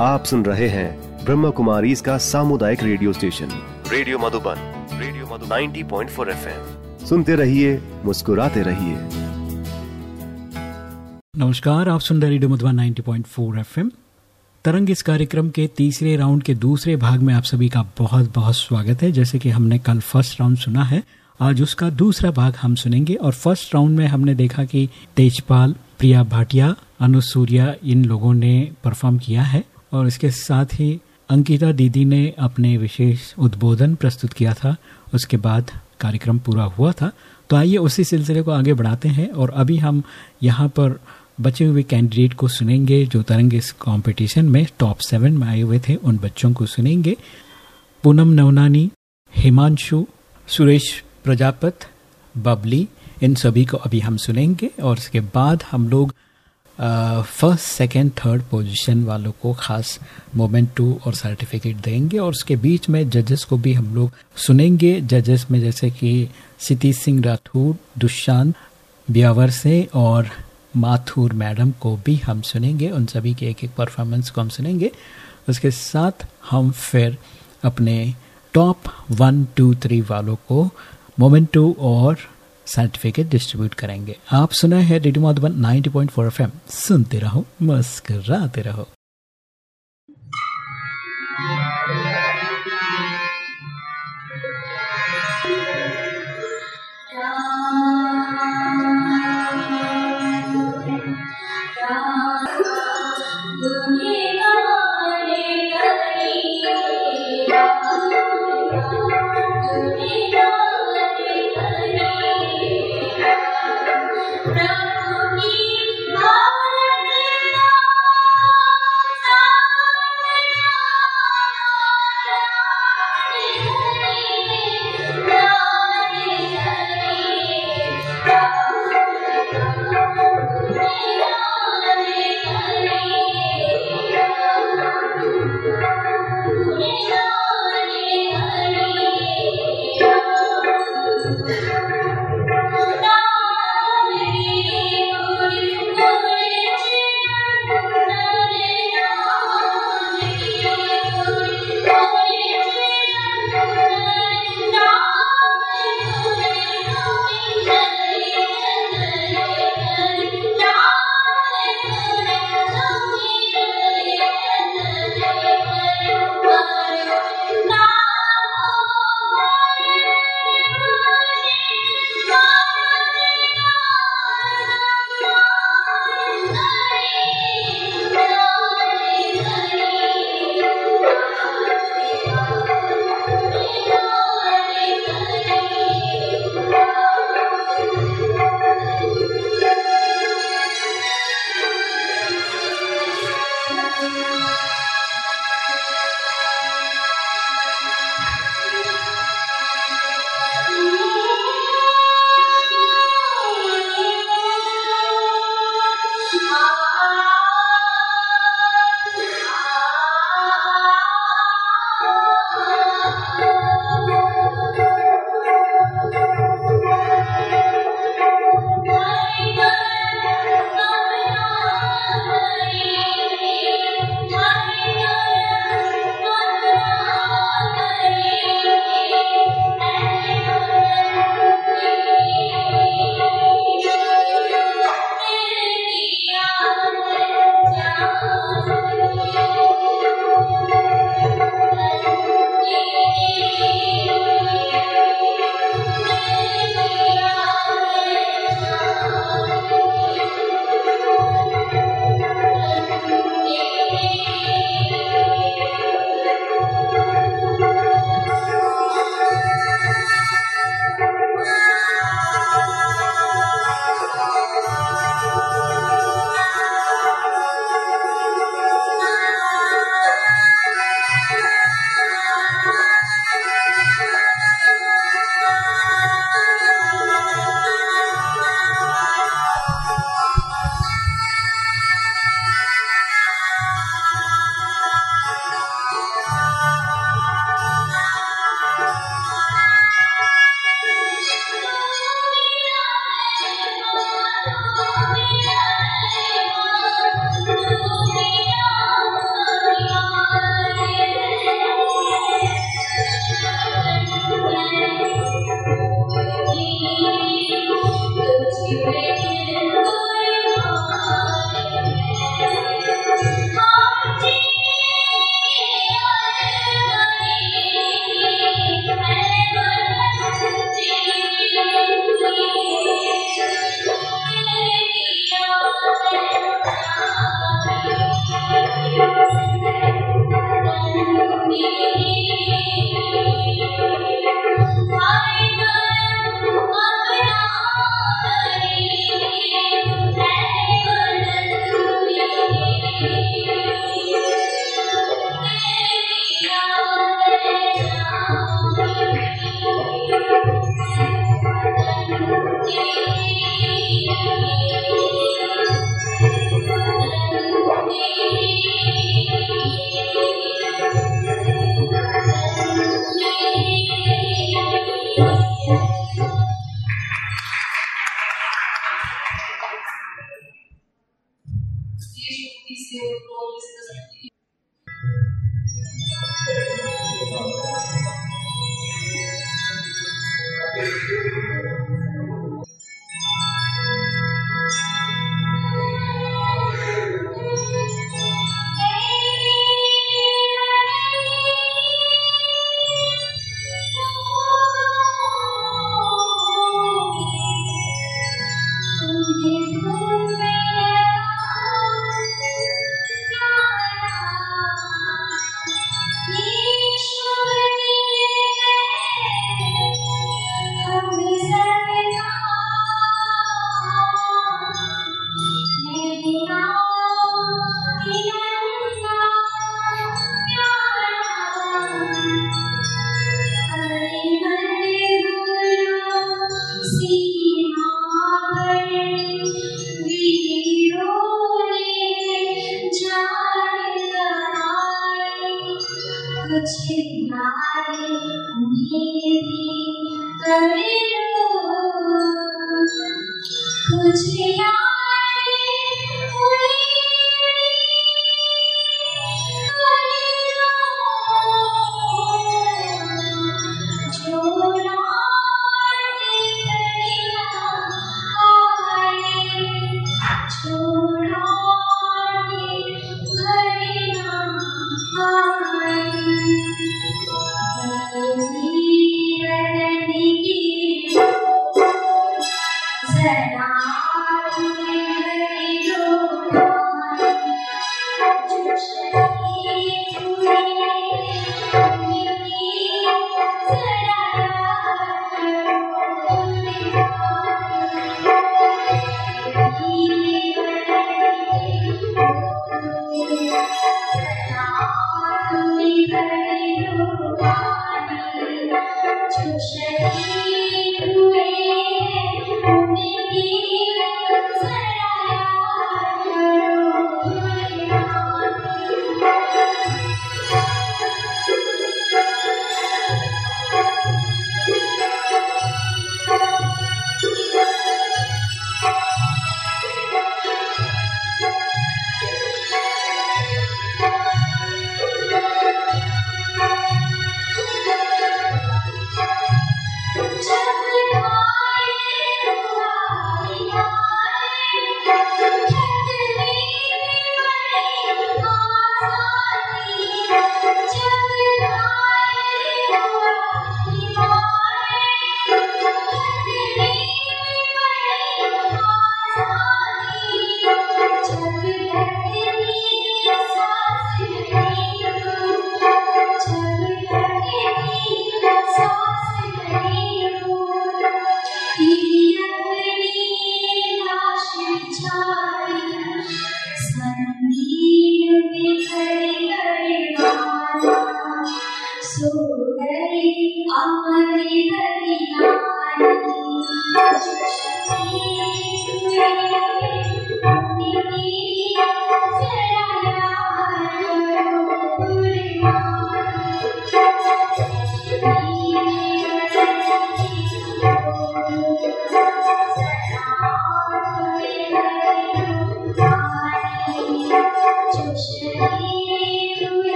आप सुन रहे हैं ब्रह्म कुमारी इसका सामुदायिक radio station. Radio Madhuban radio Madhu 90.4 point सुनते रहिए मुस्कुराते रहिए। नमस्कार आप सुन रहे रेडियो मधुबन 90.4 एफएम। तरंग इस कार्यक्रम के तीसरे राउंड के दूसरे भाग में आप सभी का बहुत बहुत स्वागत है। जैसे कि हमने कल फ़र्स्ट राउंड सुना है आज उसका दूसरा भाग हम सुनेंगे और फ़र्स्ट राउंड में हमने देखा कि तेजपाल प्रिया भाटिया अनुसूर्या इन लोगों ने परफॉर्म किया है। और इसके साथ ही अंकिता दीदी ने अपने विशेष उद्बोधन प्रस्तुत किया था। उसके बाद कार्यक्रम पूरा हुआ था। तो आइए उसी सिलसिले को आगे बढ़ाते हैं और अभी हम यहाँ पर बचे हुए कैंडिडेट को सुनेंगे जो तरंग इस कंपटीशन में टॉप सेवन में आए हुए थे। उन बच्चों को सुनेंगे। पूनम नवनानी, हिमांशु, सुरेश प्रजापत, बबली, इन सभी को अभी हम सुनेंगे और इसके बाद हम लोग फ़र्स्ट सेकेंड थर्ड पोजीशन वालों को खास मोमेंट टू और सर्टिफिकेट देंगे और उसके बीच में जजेस को भी हम लोग सुनेंगे। जजेस में जैसे कि सिटी सिंह राठौर दुष्शांत ब्यावर से और माथुर मैडम को भी हम सुनेंगे। उन सभी के एक एक परफॉर्मेंस को हम सुनेंगे। उसके साथ हम फिर अपने टॉप वन टू थ्री वालों को मोमेंटो और सर्टिफिकेट डिस्ट्रीब्यूट करेंगे। आप सुना है रेडियो मधुबन 90.4 एफएम। सुनते रहो मस्कराते रहो। You.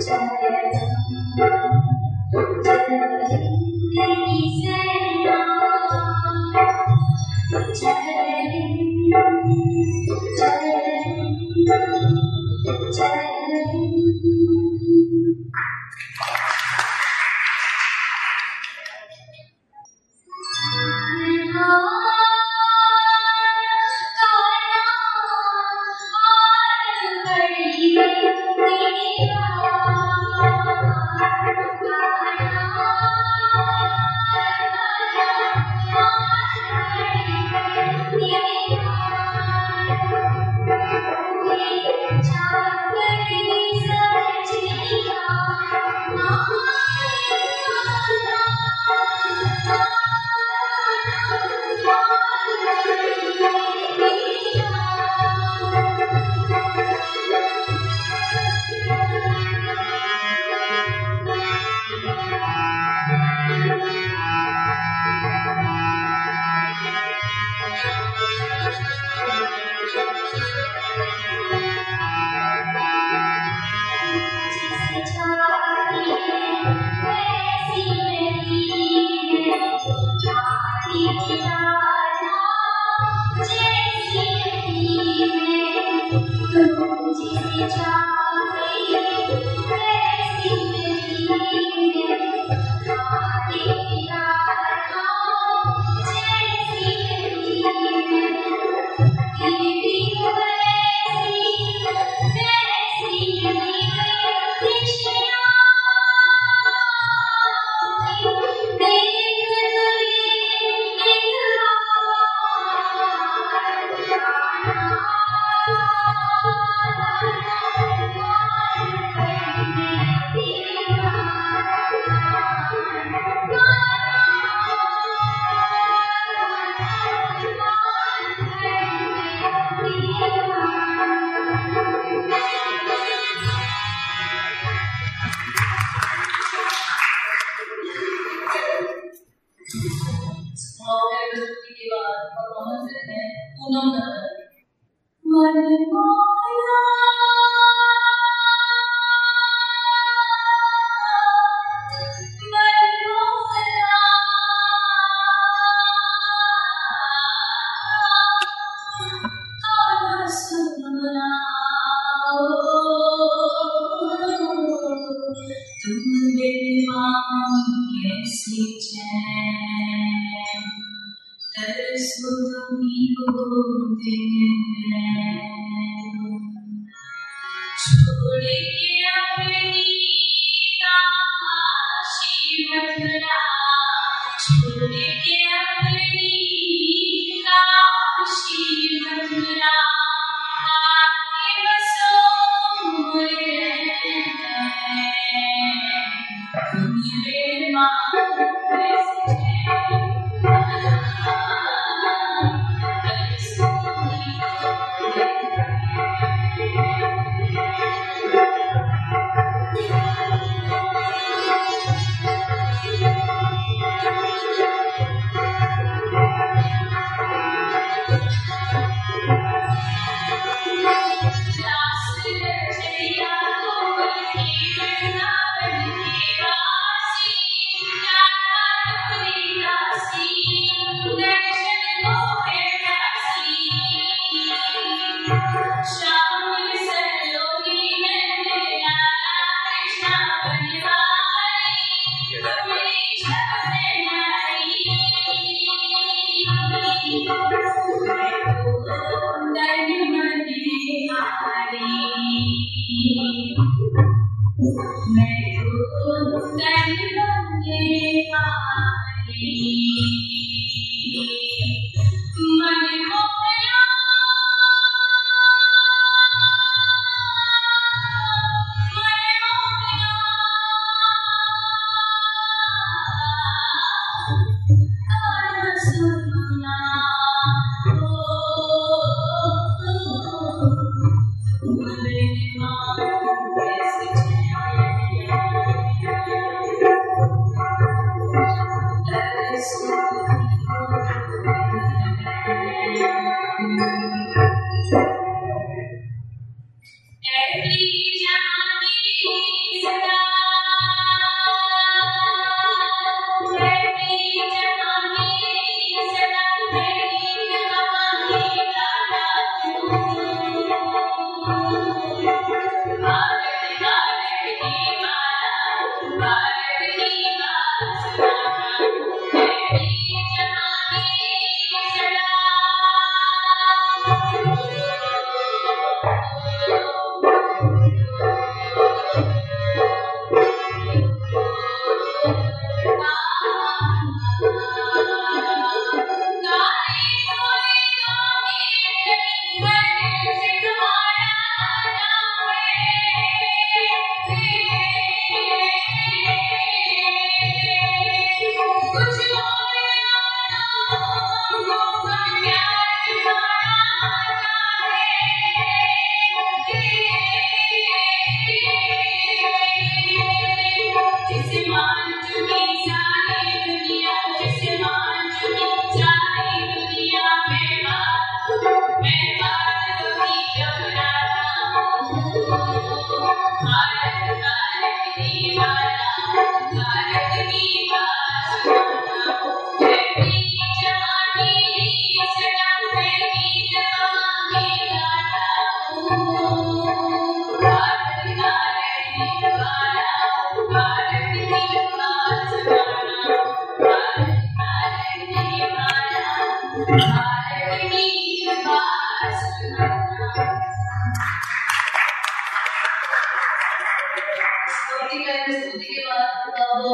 加油！加油！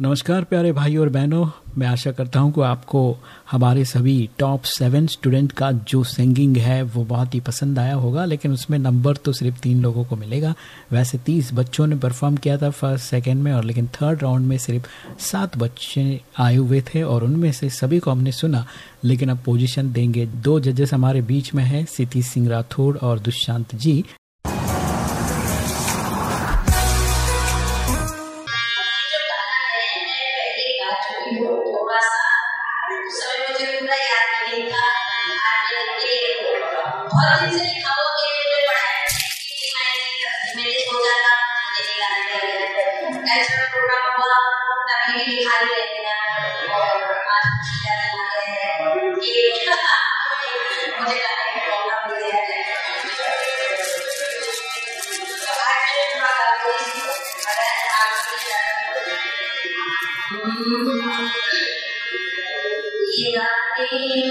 नमस्कार प्यारे भाई और बहनों। मैं आशा करता हूँ कि आपको हमारे सभी टॉप सेवन स्टूडेंट का जो सिंगिंग है, वो बहुत ही पसंद आया होगा, लेकिन उसमें नंबर तो सिर्फ़ तीन लोगों को मिलेगा। वैसे तीस बच्चों ने परफॉर्म किया था फ़र्स्ट सेकंड में, और लेकिन थर्ड राउंड में सिर्फ़ सात बच्चे आए हुए थे, और उनमें से सभी को हमने सुना। लेकिन अब पोजीशन देंगे दो जजेस हमारे बीच में हैं सिति सिंह राठौड़ और दुष्शांत जी। You.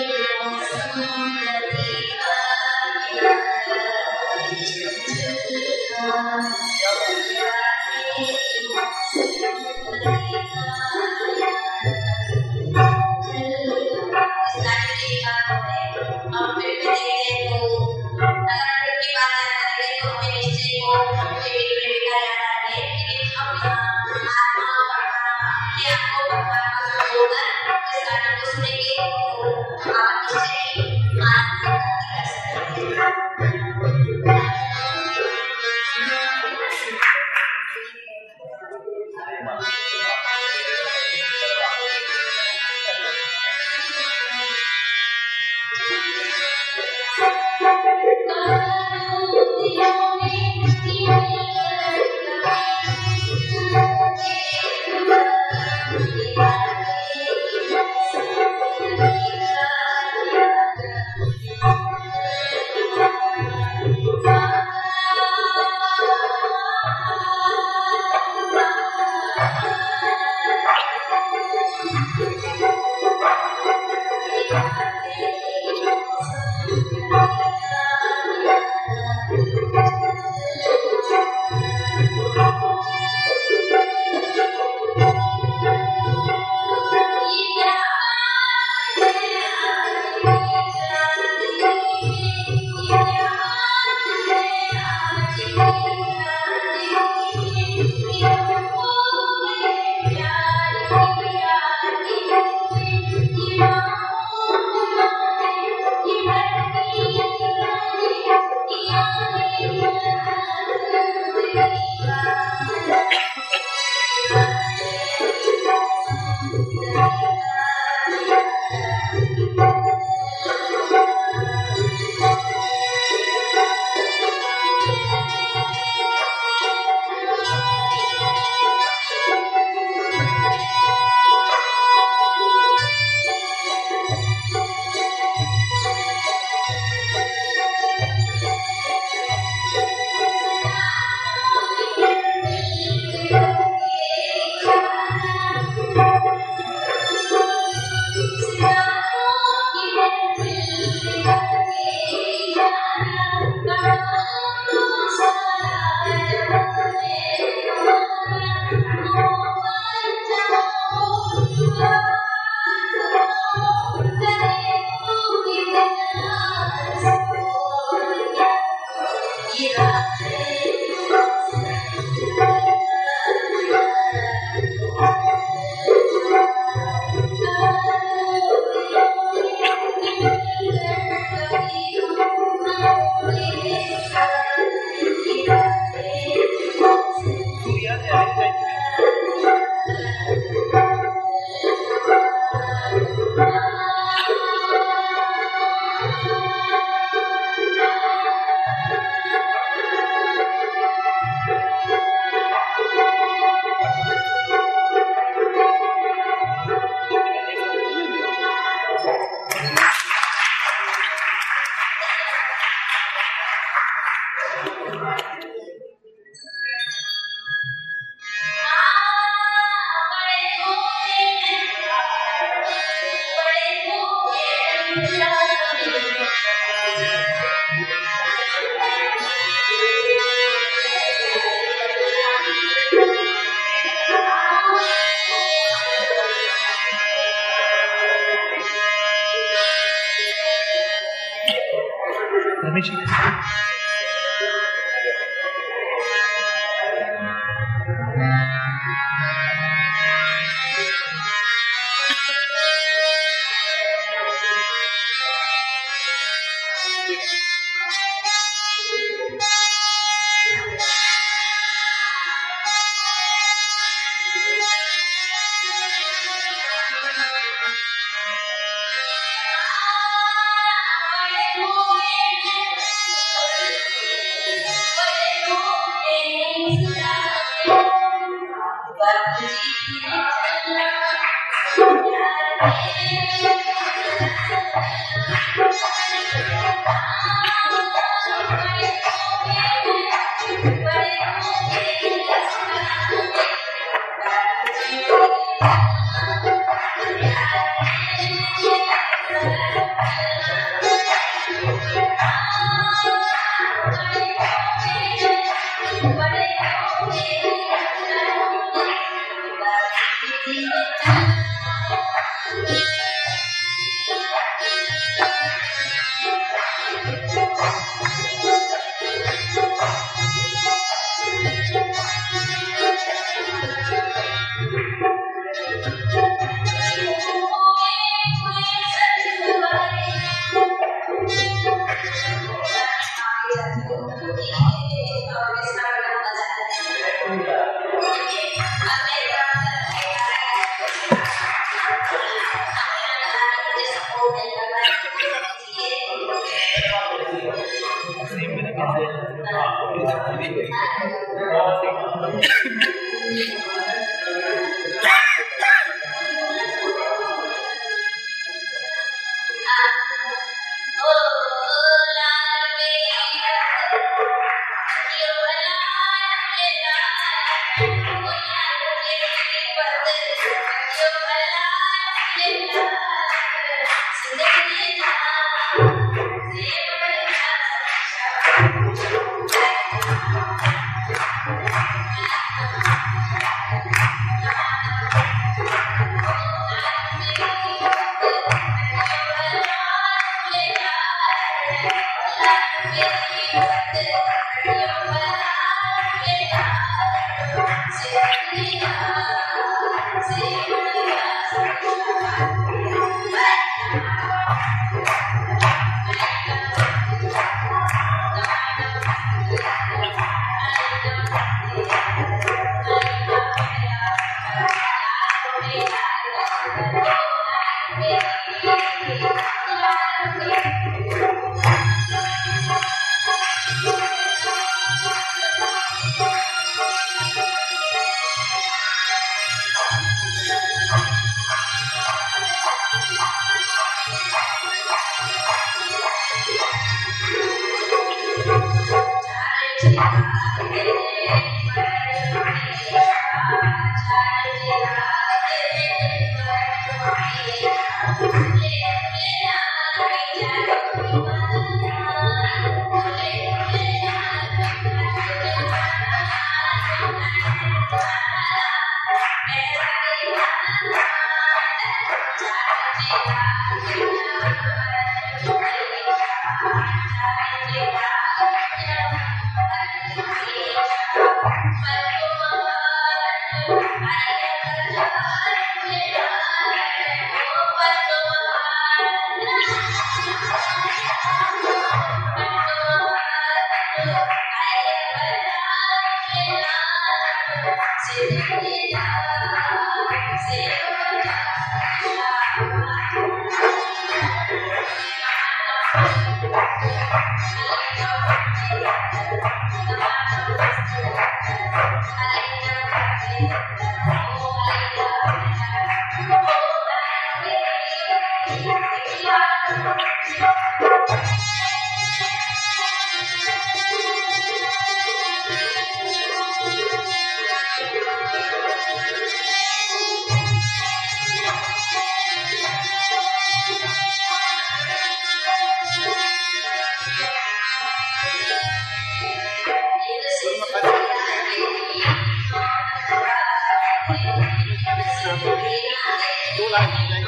do lado, né?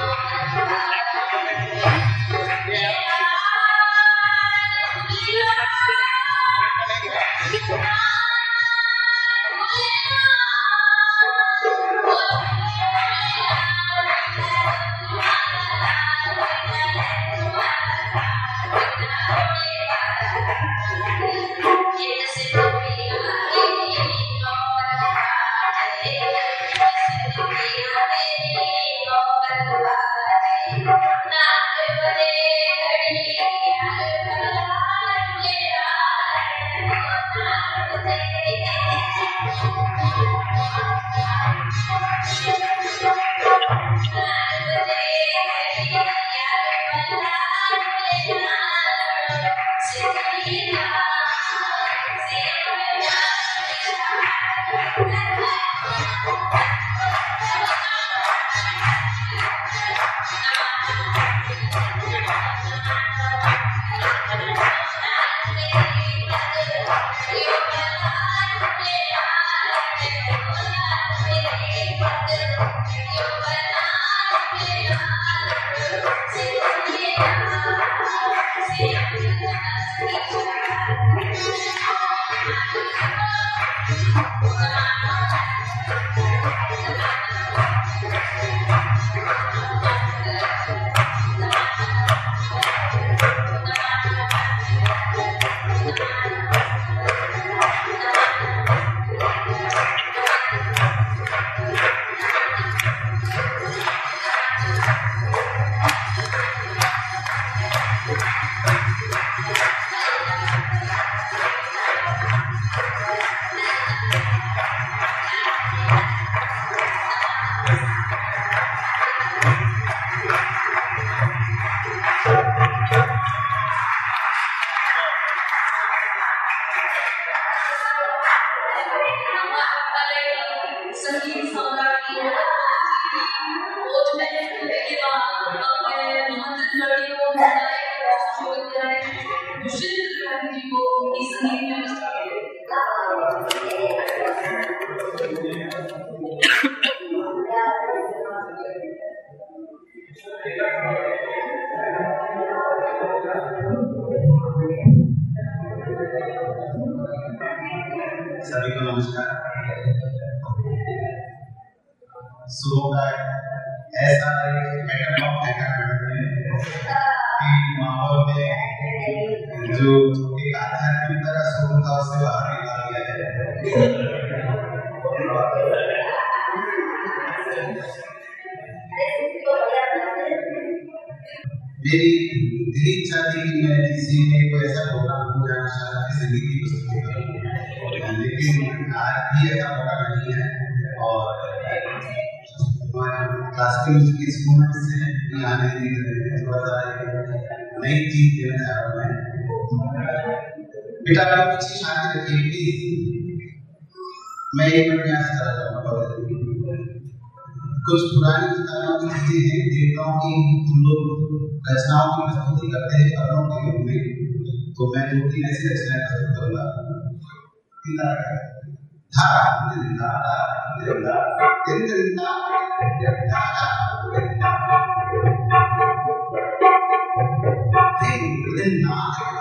बेटा, आप पीछे शांति रखिए प्लीज़ मैं एक प्रयास कर रहा हूँ कुछ पुरानी किताबों की चीज़ें हैं, देवताओं की, हम लोग रचनाओं की प्रस्तुति करते हैं, कपड़ों के रूप में। तो मैं दो तीन ऐसी रचनाएँ प्रस्तुत करूँगा। धा धा धा, दिन दिन धा धा।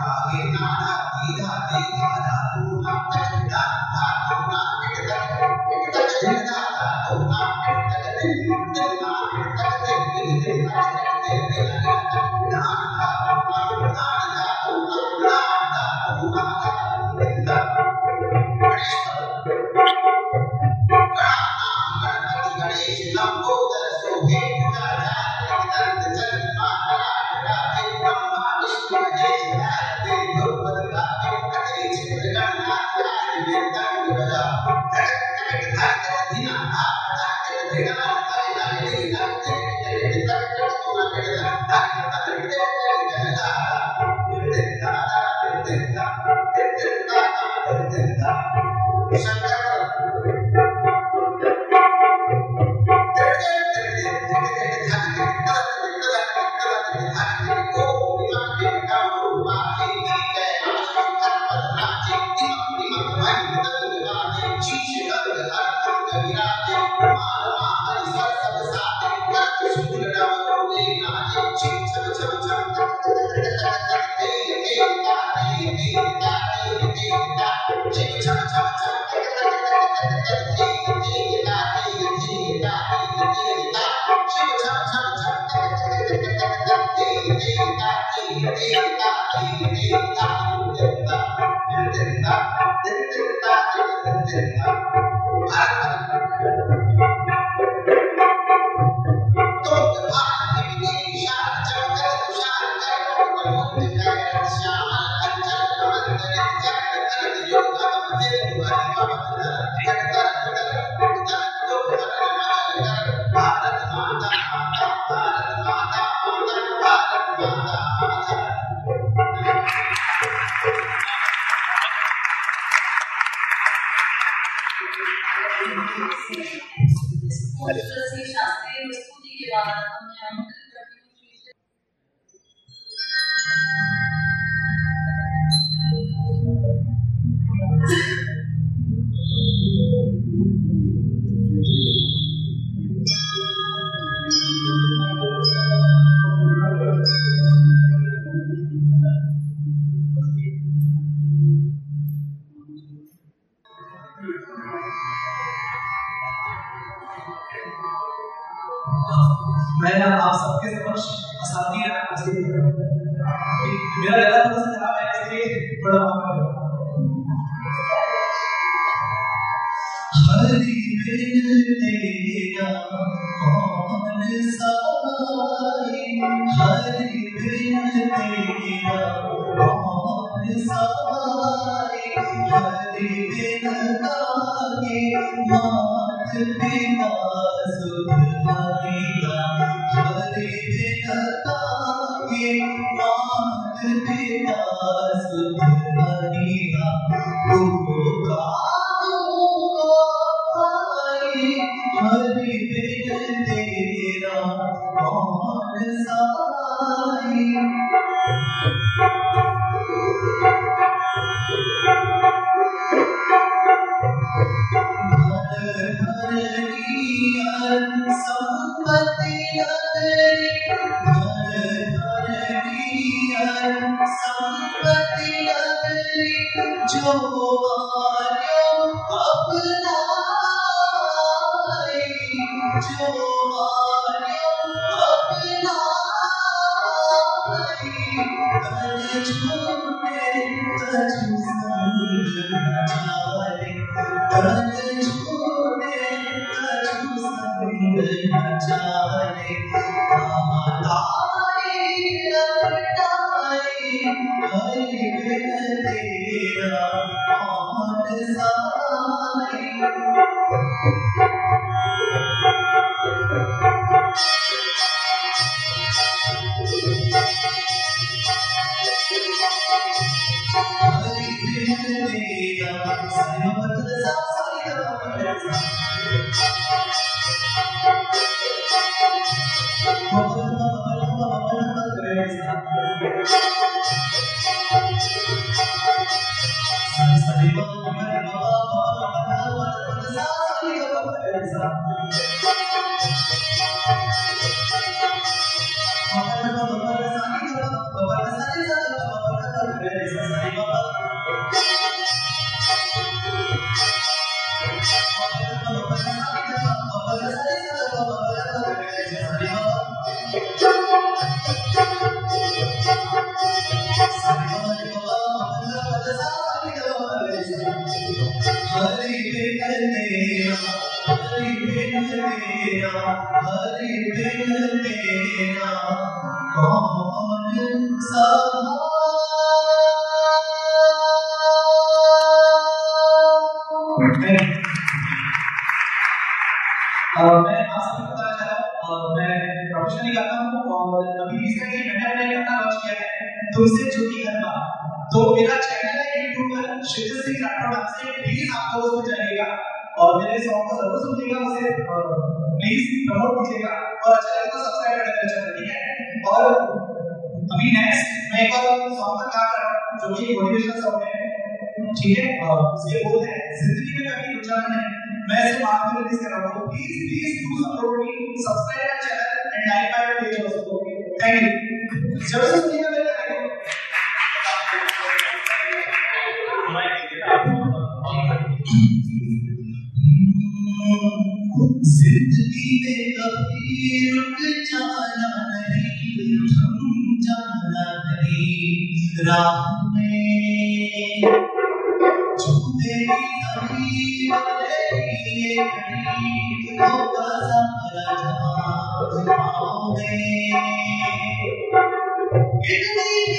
Amen. Oh. ठीक है? ये बोलते हैं, ज़िंदगी में कभी रुझान है। मैं सिर्फ़ आपको रिलीज़ कर रहा हूँ। Please please do some protein subscribe my channel and like my page also thank you जब से ज़रूर सुनिए मेरे ज़िंदगी में कभी रुक जाना नहीं, थम जाना नहीं, राह Thank you.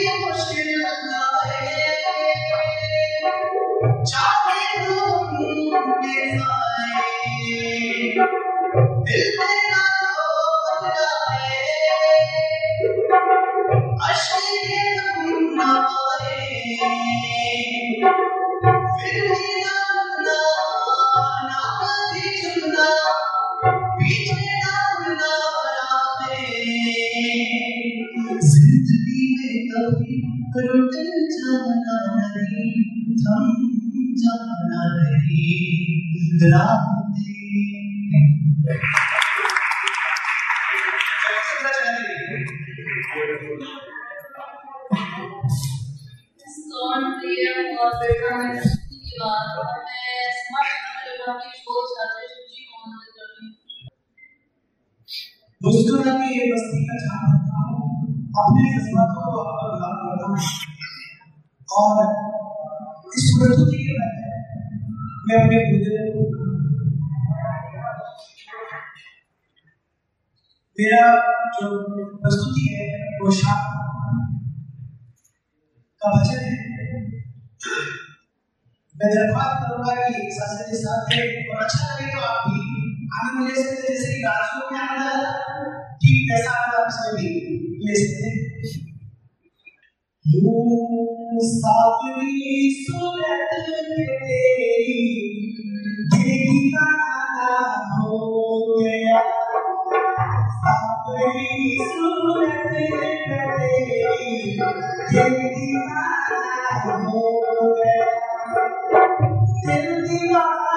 दोस्तों मैं आपकी ये बस्ती का चाह रहा हूँ। अपने जज्बातों को तो आपका गुलाम करना और इस प्रस्तुति के मैं मैं अपने गुरुदेव मेरा जो प्रस्तुति है, वो शाम का वचन है। मैं जब बात करूँगा कि शास्त्र के साथ है और अच्छा लगेगा तो आप भी आनंद ले सकते जैसे कि राजकोट में आनंद आता ठीक वैसा आनंद आप इसमें भी ले सकते हैं। सावली सूरत तेरी, दिल की हो गया। Thank you.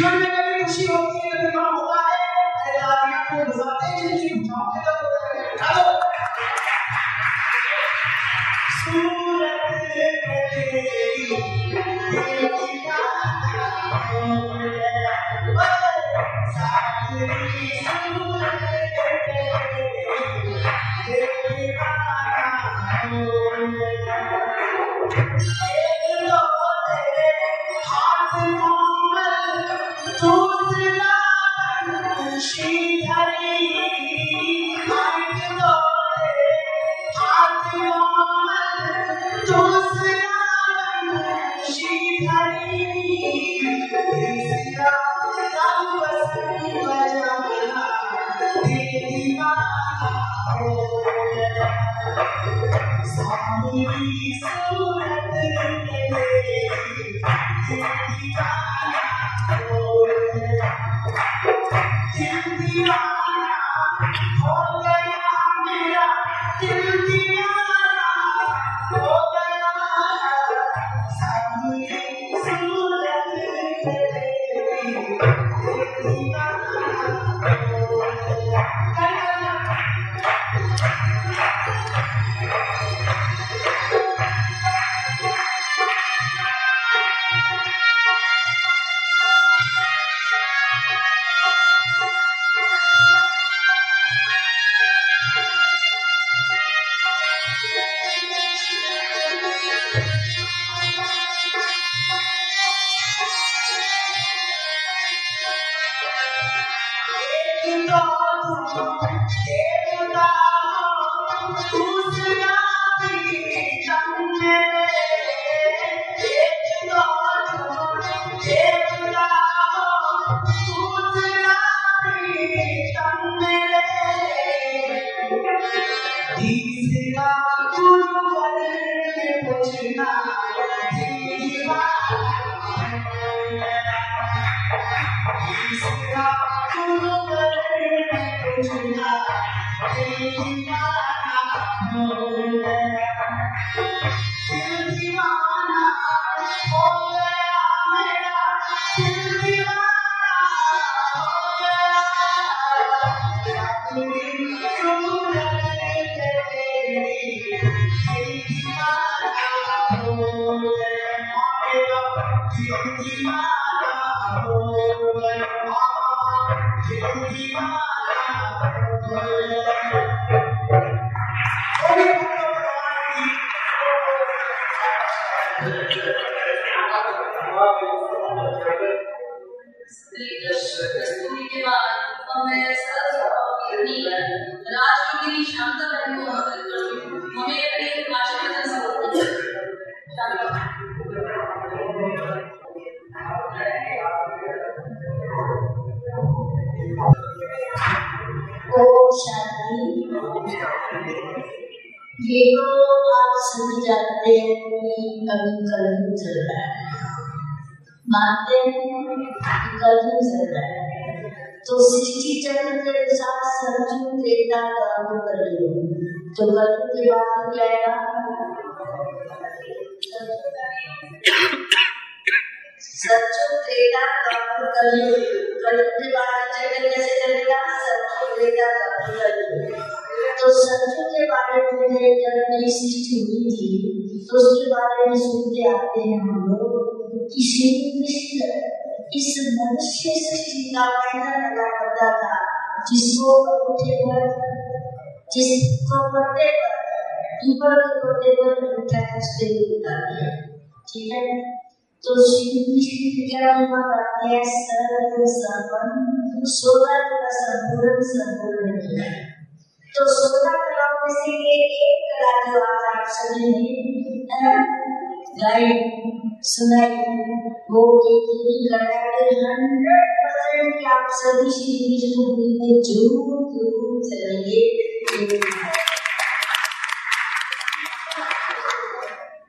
Amen. शांता को समर्पित ये तो आप सभी जानते हैं कि कभी कलयुग चल रहा है। मानते हैं कि कलयुग चल रहा है। तो सृष्टि चक्र के अनुसार संजू त्रेता कर्म कलयुग तो कलयुग के बाद क्या आएगा त्रेता के बाद चक्र कैसे चलेगा त्रेता तो के बारे में सृष्टि हुई थी। तो उसके बारे में सुनते आते हैं हम लोग कि श्री कृष्ण इस मनुष्य सृष्टि का पहला लगा करता था जिसको उठे पर जिसको पत्ते पर पीपल के पत्ते पर उठा उसके उठा दिया ठीक है तो श्री कृष्ण क्या हुआ करते हैं सर्व संपन्न सोलह का संपूर्ण संपूर्ण किया तो सोलह कलाओं में से ये एक कला जो आज आप सभी ने गाई सुनाई वो एक ही कला हंड्रेड परसेंट आप सभी श्री विष्णु में ज़रूर ज़रूर चलेंगे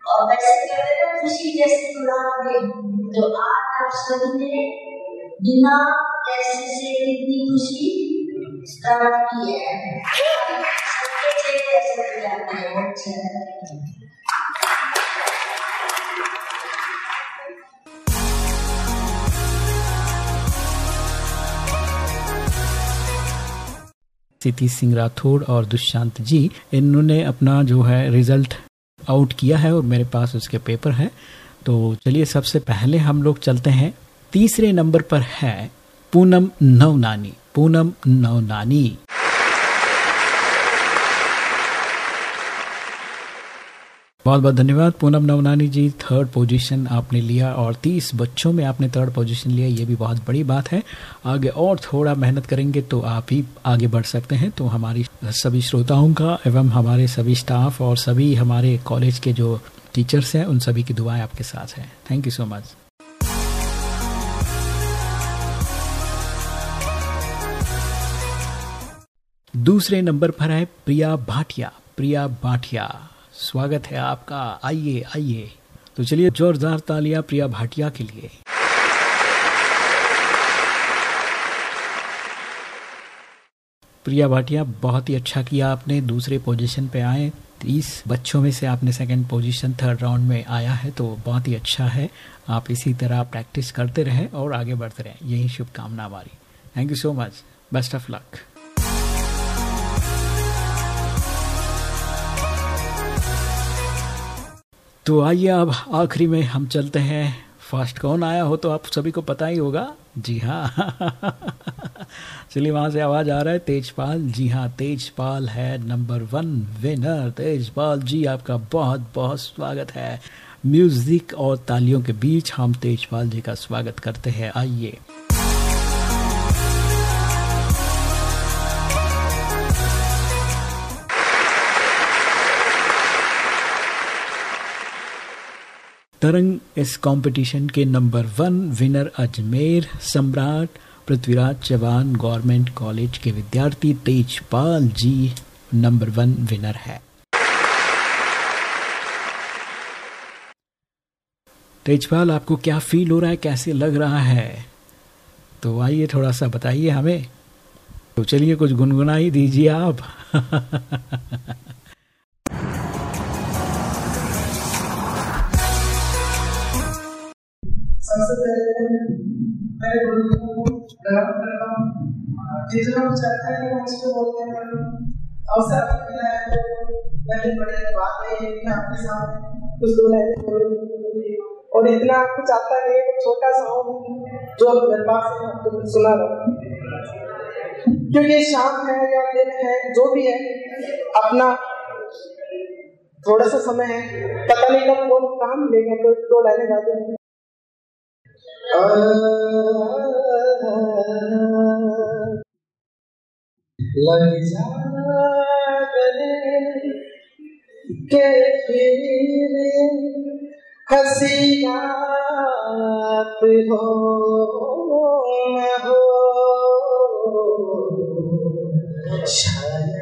और वैसे कहते हैं खुशी जैसे उड़ाओगे तो आज आप सभी ने बिना पैसे से इतनी खुशी स्टार्ट की है सबके चेहरे ऐसे जाते हैं अच्छा सिटी सिंह राठौड़ और दुष्यंत जी, इन्होंने अपना जो है रिज़ल्ट आउट किया है और मेरे पास उसके पेपर है। तो चलिए सबसे पहले हम लोग चलते हैं। तीसरे नंबर पर है, पूनम नवनानी पूनम नवनानी। बहुत बहुत धन्यवाद। पूनम नवनानी जी थर्ड पोजीशन आपने लिया और तीस बच्चों में आपने थर्ड पोजीशन लिया, ये भी बहुत बड़ी बात है। आगे और थोड़ा मेहनत करेंगे तो आप ही आगे बढ़ सकते हैं। तो हमारी सभी श्रोताओं का एवं हमारे सभी स्टाफ और सभी हमारे कॉलेज के जो टीचर्स हैं, उन सभी की दुआएँ आपके साथ हैं। थैंक यू सो मच दूसरे नंबर पर है प्रिया भाटिया। प्रिया भाटिया। स्वागत है आपका। आइए आइए। तो चलिए, जोरदार तालियाँ प्रिया भाटिया के लिए। प्रिया भाटिया, बहुत ही अच्छा किया आपने। दूसरे पोजीशन पे आए। तीस बच्चों में से आपने सेकंड पोजीशन थर्ड राउंड में आया है तो बहुत ही अच्छा है। आप इसी तरह प्रैक्टिस करते रहें और आगे बढ़ते रहें। यही शुभकामना हमारी। Thank you so much best of luck तो आइए अब आखिरी में हम चलते हैं। फ़र्स्ट कौन आया हो तो आप सभी को पता ही होगा। जी हाँ। चलिए वहाँ से आवाज़ आ रहा है। तेजपाल। जी हाँ तेजपाल है number one winner Tejpal ji, आपका बहुत बहुत स्वागत है। म्यूज़िक और तालियों के बीच हम तेजपाल जी का स्वागत करते हैं। आइए। तरंग इस कंपटीशन के नंबर वन विनर अजमेर सम्राट पृथ्वीराज चौहान गवर्नमेंट कॉलेज के विद्यार्थी Tejpal ji number one winner है। तेजपाल, आपको क्या फील हो रहा है? कैसे लग रहा है? तो आइए थोड़ा सा बताइए हमें। तो चलिए कुछ गुनगुना ही दीजिए आप। सबसे पहले मैं गुरु को प्रणाम करता हूँ जितना कुछ अच्छा है मैं उसको बोलते हैं अवसर मिला है पहले बड़े बात है आपके सामने कुछ दो लाइनें और इतना कुछ आता नहीं है छोटा सा हो जो मेरे पास है आपको सुना रहा क्योंकि शाम है या दिन है, जो भी है, अपना थोड़ा सा समय है। पता नहीं कब कौन काम लेगा तो लाइनें गा देंगे लग जा गले के फिर हसी रात हो न हो शायद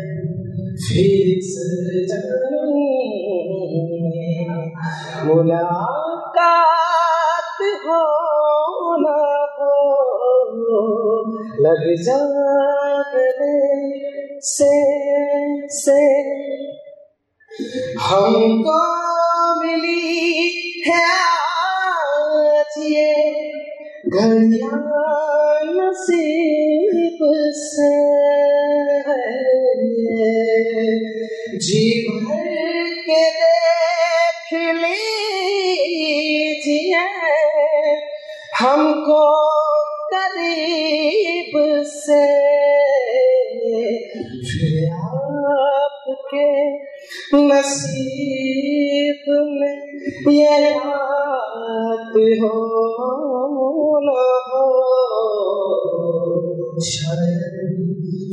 फिर इस जन्म में मुलाकात लग जा से से हमको मिली है ये घड़ियाँ नसीब से जी नसीब में ये रात हो न हो। शायद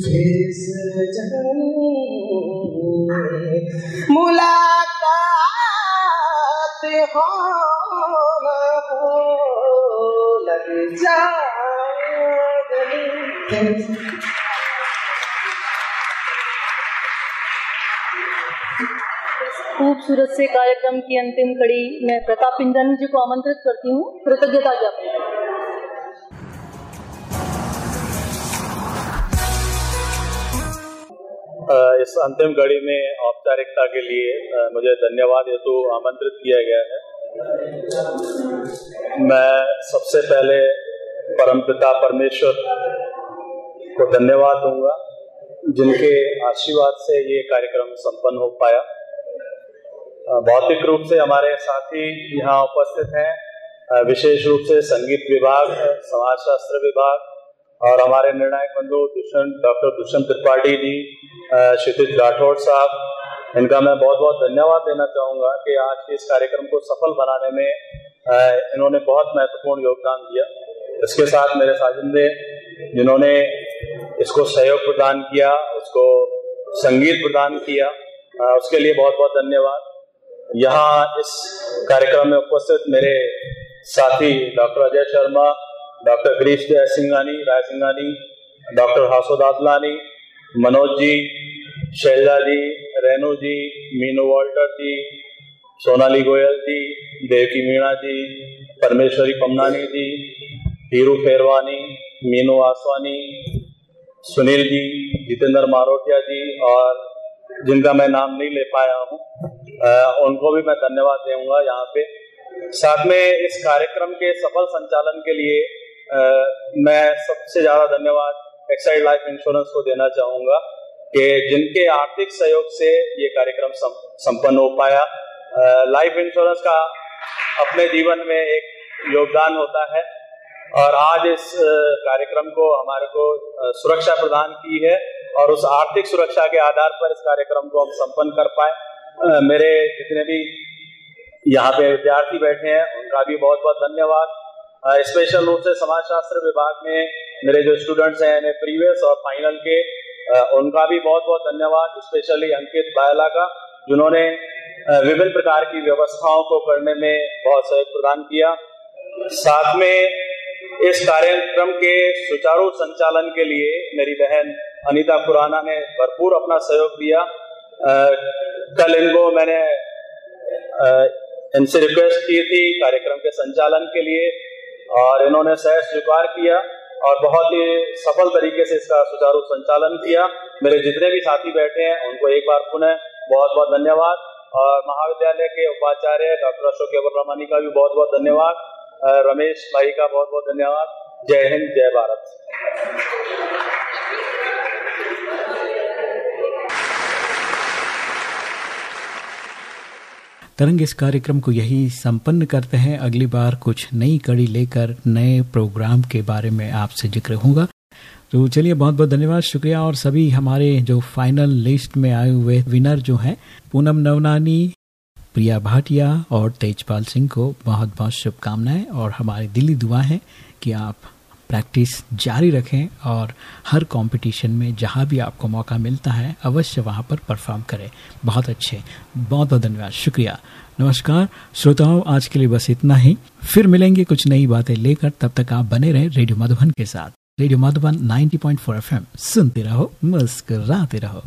फिर से जन्म में मुलाकात हो न हो। लग जाए खूबसूरत से कार्यक्रम की अंतिम कड़ी मैं प्रताप पिंजानी जी को आमंत्रित करती हूँ। कृतज्ञता ज्ञापन। इस अंतिम घड़ी में औपचारिकता के लिए मुझे धन्यवाद हेतु आमंत्रित किया गया है। मैं सबसे पहले परमपिता परमेश्वर को धन्यवाद दूँगा, जिनके आशीर्वाद से ये कार्यक्रम संपन्न हो पाया। भौतिक रूप से हमारे साथी यहाँ उपस्थित हैं। विशेष रूप से संगीत विभाग, समाजशास्त्र विभाग और हमारे निर्णायक बंधु दुष्यंत, डॉक्टर दुष्यंत त्रिपाठी जी क्षितिज राठौड़ साहब। इनका मैं बहुत बहुत धन्यवाद देना चाहूँगा कि आज के इस कार्यक्रम को सफल बनाने में इन्होंने बहुत महत्वपूर्ण योगदान दिया। इसके साथ मेरे साजिंदे, जिन्होंने इसको सहयोग प्रदान किया, उसको संगीत प्रदान किया उसके लिए बहुत बहुत धन्यवाद। यहाँ इस कार्यक्रम में उपस्थित मेरे साथी doctor Ajay Sharma, doctor Girish Jay Singhani, Rai Singhani, doctor Haso Dadlani, Manoj ji Shailaja ji Renu ji, Meenu Walter ji, Sonali Goyal ji, Devki Meena ji, Parmeshwari Pamnani ji, Hiru Pherwani, Meenu Aswani, Sunil ji, Jitendra Marotia ji, और जिनका मैं नाम नहीं ले पाया हूँ उनको भी मैं धन्यवाद दूँगा यहाँ पे। साथ में इस कार्यक्रम के सफल संचालन के लिए अ, मैं सबसे ज़्यादा धन्यवाद एक्साइड लाइफ इंश्योरेंस को देना चाहूँगा कि जिनके आर्थिक सहयोग से ये कार्यक्रम संपन्न हो पाया। लाइफ इंश्योरेंस का अपने जीवन में एक योगदान होता है और आज इस कार्यक्रम को हमारे को सुरक्षा प्रदान की है और उस आर्थिक सुरक्षा के आधार पर इस कार्यक्रम को हम संपन्न कर पाए। मेरे जितने भी यहाँ पे विद्यार्थी बैठे हैं, उनका भी बहुत बहुत धन्यवाद। स्पेशल रूप से समाजशास्त्र विभाग में मेरे जो स्टूडेंट्स हैं प्रीवियस और फाइनल के उनका भी बहुत बहुत धन्यवाद स्पेशली अंकित बायला का, जिन्होंने विभिन्न प्रकार की व्यवस्थाओं को करने में बहुत सहयोग प्रदान किया। साथ में इस कार्यक्रम के सुचारू संचालन के लिए मेरी बहन अनीता खुराना ने भरपूर अपना सहयोग दिया। कल इनको मैंने इनसे रिक्वेस्ट की थी कार्यक्रम के संचालन के लिए और इन्होंने सहज स्वीकार किया और बहुत ही सफल तरीके से इसका सुचारू संचालन किया। मेरे जितने भी साथी बैठे हैं, उनको एक बार पुनः बहुत बहुत धन्यवाद और महाविद्यालय के उपाचार्य डॉक्टर अशोक केवल का भी बहुत बहुत धन्यवाद रमेश भाई का बहुत बहुत धन्यवाद। जय हिंद, जय भारत। तरंग इस कार्यक्रम को यही संपन्न करते हैं। अगली बार कुछ नई कड़ी लेकर नए प्रोग्राम के बारे में आपसे ज़िक्र होगा। तो चलिए बहुत बहुत धन्यवाद, शुक्रिया। और सभी हमारे जो फाइनल लिस्ट में आए हुए विनर जो हैं, पूनम नवनानी, प्रिया भाटिया और तेजपाल सिंह को बहुत बहुत शुभकामनाएँ। और हमारी दिली दुआ है कि आप प्रैक्टिस जारी रखें और हर कंपटीशन में जहाँ भी आपको मौका मिलता है, अवश्य वहाँ पर परफॉर्म करें। बहुत अच्छे। बहुत बहुत धन्यवाद। शुक्रिया। नमस्कार। श्रोताओं, आज के लिए बस इतना ही। फिर मिलेंगे कुछ नई बातें लेकर। तब तक आप बने रहें रेडियो मधुबन के साथ। Radio Madhuban 90.4 FM. सुनते रहो, मुस्कुराते रहो।